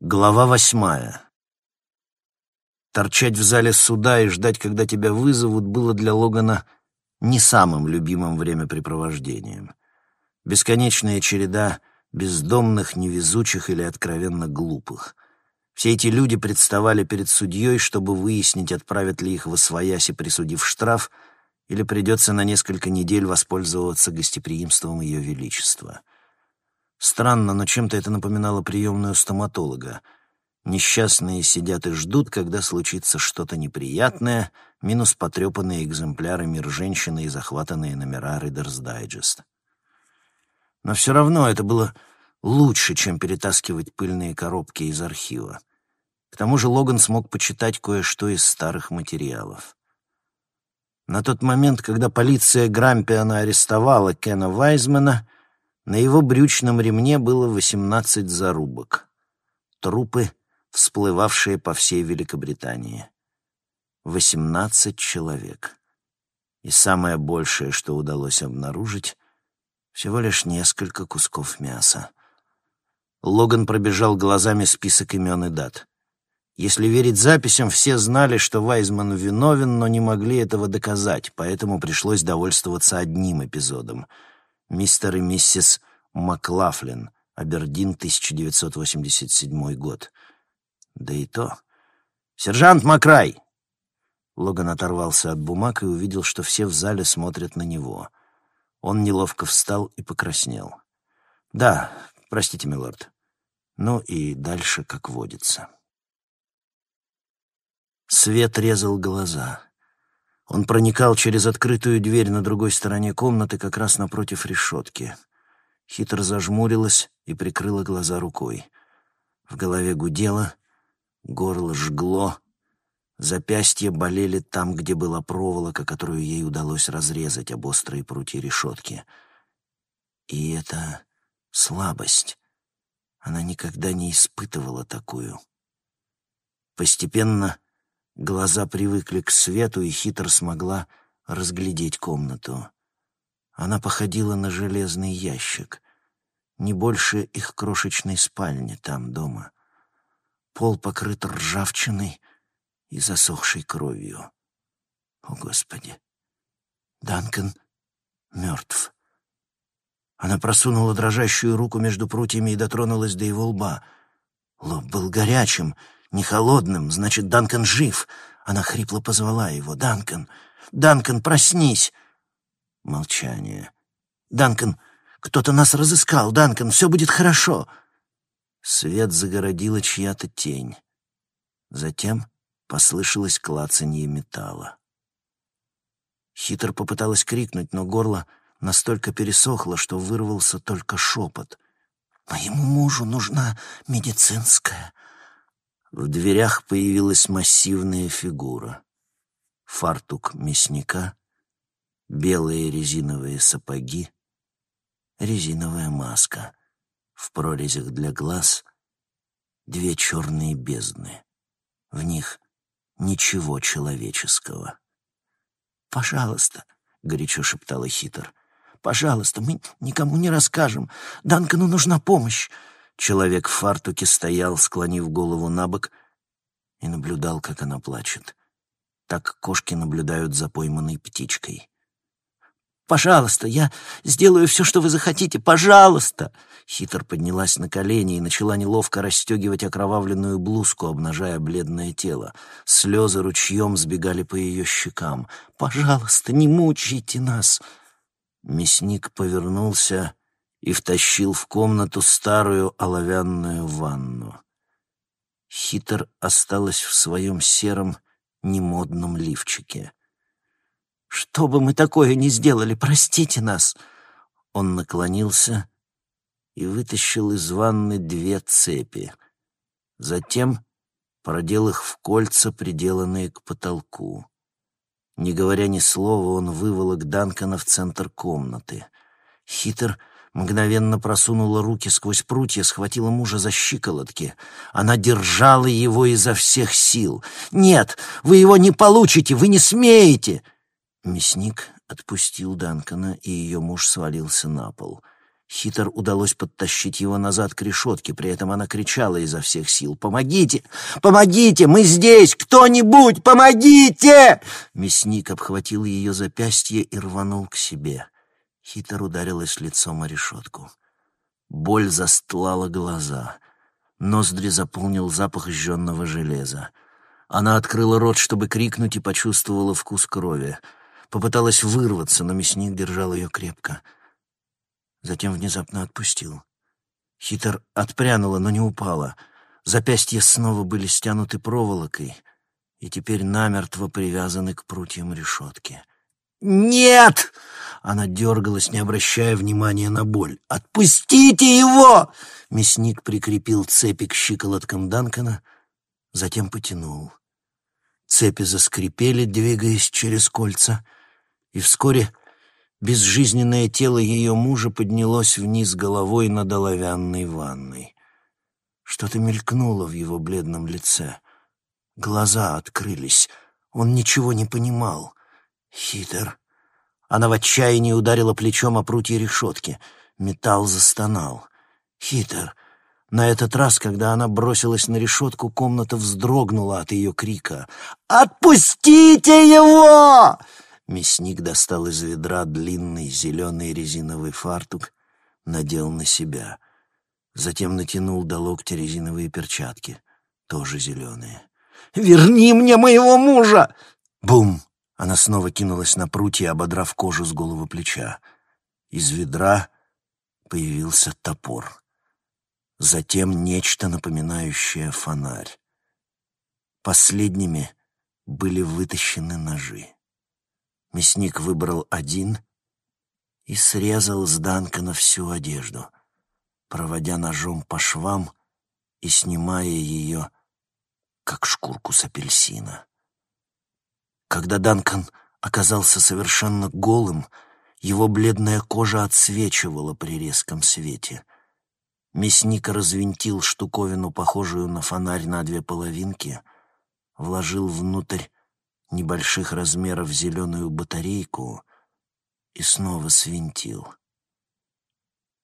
Глава восьмая. Торчать в зале суда и ждать, когда тебя вызовут, было для Логана не самым любимым времяпрепровождением. Бесконечная череда бездомных, невезучих или откровенно глупых. Все эти люди представали перед судьей, чтобы выяснить, отправят ли их в освояси, присудив штраф, или придется на несколько недель воспользоваться гостеприимством Ее Величества — Странно, но чем-то это напоминало приемную стоматолога. Несчастные сидят и ждут, когда случится что-то неприятное, минус потрепанные экземпляры «Мир женщины» и захватанные номера «Ридерс Дайджест». Но все равно это было лучше, чем перетаскивать пыльные коробки из архива. К тому же Логан смог почитать кое-что из старых материалов. На тот момент, когда полиция Грампиана арестовала Кена Вайзмана — на его брючном ремне было восемнадцать зарубок. Трупы, всплывавшие по всей Великобритании. Восемнадцать человек. И самое большее, что удалось обнаружить, всего лишь несколько кусков мяса. Логан пробежал глазами список имен и дат. Если верить записям, все знали, что Вайзман виновен, но не могли этого доказать, поэтому пришлось довольствоваться одним эпизодом — мистер и миссис Маклафлин, Абердин, 1987 год. Да и то. «Сержант Макрай!» Логан оторвался от бумаг и увидел, что все в зале смотрят на него. Он неловко встал и покраснел. «Да, простите, милорд. Ну и дальше, как водится». Свет резал глаза. Он проникал через открытую дверь на другой стороне комнаты, как раз напротив решетки. Хитро зажмурилась и прикрыла глаза рукой. В голове гудело, горло жгло, запястья болели там, где была проволока, которую ей удалось разрезать об острые прутья решетки. И это слабость. Она никогда не испытывала такую. Постепенно Глаза привыкли к свету, и хитро смогла разглядеть комнату. Она походила на железный ящик, не больше их крошечной спальни там дома. Пол покрыт ржавчиной и засохшей кровью. О, Господи! Данкан мертв. Она просунула дрожащую руку между прутьями и дотронулась до его лба. Лоб был горячим — не холодным, значит, Данкан жив. Она хрипло позвала его. «Данкан! Данкан, проснись!» Молчание. «Данкан, кто-то нас разыскал! Данкан, все будет хорошо!» Свет загородила чья-то тень. Затем послышалось клацанье металла. Хитр попыталась крикнуть, но горло настолько пересохло, что вырвался только шепот. «Моему мужу нужна медицинская в дверях появилась массивная фигура. Фартук мясника, белые резиновые сапоги, резиновая маска. В прорезях для глаз две черные бездны. В них ничего человеческого. «Пожалуйста», — горячо шептала Хитр, — «пожалуйста, мы никому не расскажем. Данкану нужна помощь. Человек в фартуке стоял, склонив голову на бок, и наблюдал, как она плачет. Так кошки наблюдают за пойманной птичкой. «Пожалуйста, я сделаю все, что вы захотите, пожалуйста!» Хитр поднялась на колени и начала неловко расстегивать окровавленную блузку, обнажая бледное тело. Слезы ручьем сбегали по ее щекам. «Пожалуйста, не мучайте нас!» Мясник повернулся и втащил в комнату старую оловянную ванну. Хитр осталась в своем сером, немодном лифчике. «Что бы мы такое ни сделали, простите нас!» Он наклонился и вытащил из ванны две цепи. Затем продел их в кольца, приделанные к потолку. Не говоря ни слова, он выволок Данкана в центр комнаты. Хитр Мгновенно просунула руки сквозь прутья, схватила мужа за щиколотки. Она держала его изо всех сил. «Нет, вы его не получите, вы не смеете!» Мясник отпустил Данкона, и ее муж свалился на пол. Хитр удалось подтащить его назад к решетке, при этом она кричала изо всех сил. «Помогите! Помогите! Мы здесь! Кто-нибудь! Помогите!» Мясник обхватил ее запястье и рванул к себе. Хитр ударилась лицом о решетку. Боль застлала глаза. Ноздри заполнил запах жженного железа. Она открыла рот, чтобы крикнуть, и почувствовала вкус крови. Попыталась вырваться, но мясник держал ее крепко — затем внезапно отпустил. Хитр отпрянула, но не упала. Запястья снова были стянуты проволокой и теперь намертво привязаны к прутьям решетки. «Нет!» — она дергалась, не обращая внимания на боль. «Отпустите его!» Мясник прикрепил цепи к щиколоткам Данкана, затем потянул. Цепи заскрипели, двигаясь через кольца, и вскоре Безжизненное тело ее мужа поднялось вниз головой над оловянной ванной. Что-то мелькнуло в его бледном лице. Глаза открылись. Он ничего не понимал. Хитер. Она в отчаянии ударила плечом о прутье решетки. Металл застонал. Хитер. На этот раз, когда она бросилась на решетку, комната вздрогнула от ее крика. «Отпустите его!» Мясник достал из ведра длинный зеленый резиновый фартук, надел на себя. Затем натянул до локтя резиновые перчатки, тоже зеленые. «Верни мне моего мужа!» Бум! Она снова кинулась на прутья, ободрав кожу с голого плеча. Из ведра появился топор. Затем нечто напоминающее фонарь. Последними были вытащены ножи. Мясник выбрал один и срезал с Данкана всю одежду, проводя ножом по швам и снимая ее, как шкурку с апельсина. Когда Данкан оказался совершенно голым, его бледная кожа отсвечивала при резком свете. Мясник развинтил штуковину, похожую на фонарь на две половинки, вложил внутрь небольших размеров зеленую батарейку и снова свинтил.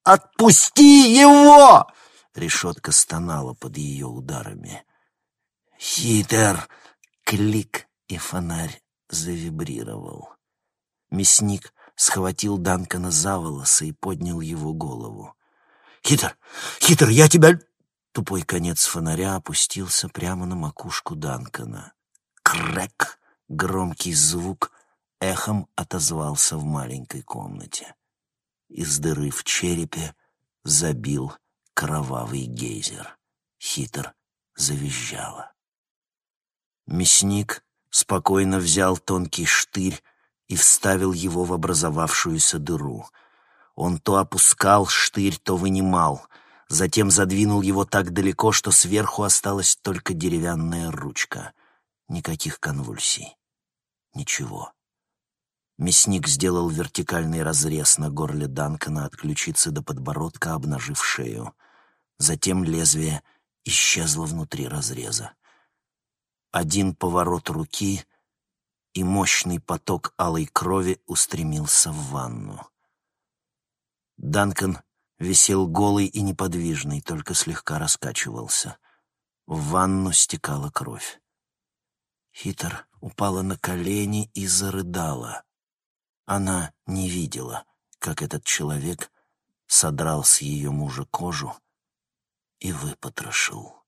«Отпусти его!» — решетка стонала под ее ударами. «Хитер!» — клик, и фонарь завибрировал. Мясник схватил Данкана за волосы и поднял его голову. «Хитер! Хитер, я тебя...» Тупой конец фонаря опустился прямо на макушку Данкана. Крэк! Громкий звук эхом отозвался в маленькой комнате. Из дыры в черепе забил кровавый гейзер. Хитр завизжала. Мясник спокойно взял тонкий штырь и вставил его в образовавшуюся дыру. Он то опускал штырь, то вынимал, затем задвинул его так далеко, что сверху осталась только деревянная ручка — Никаких конвульсий. Ничего. Мясник сделал вертикальный разрез на горле Данкана от ключицы до подбородка, обнажив шею. Затем лезвие исчезло внутри разреза. Один поворот руки, и мощный поток алой крови устремился в ванну. Данкан висел голый и неподвижный, только слегка раскачивался. В ванну стекала кровь. Хитер упала на колени и зарыдала. Она не видела, как этот человек содрал с ее мужа кожу и выпотрошил.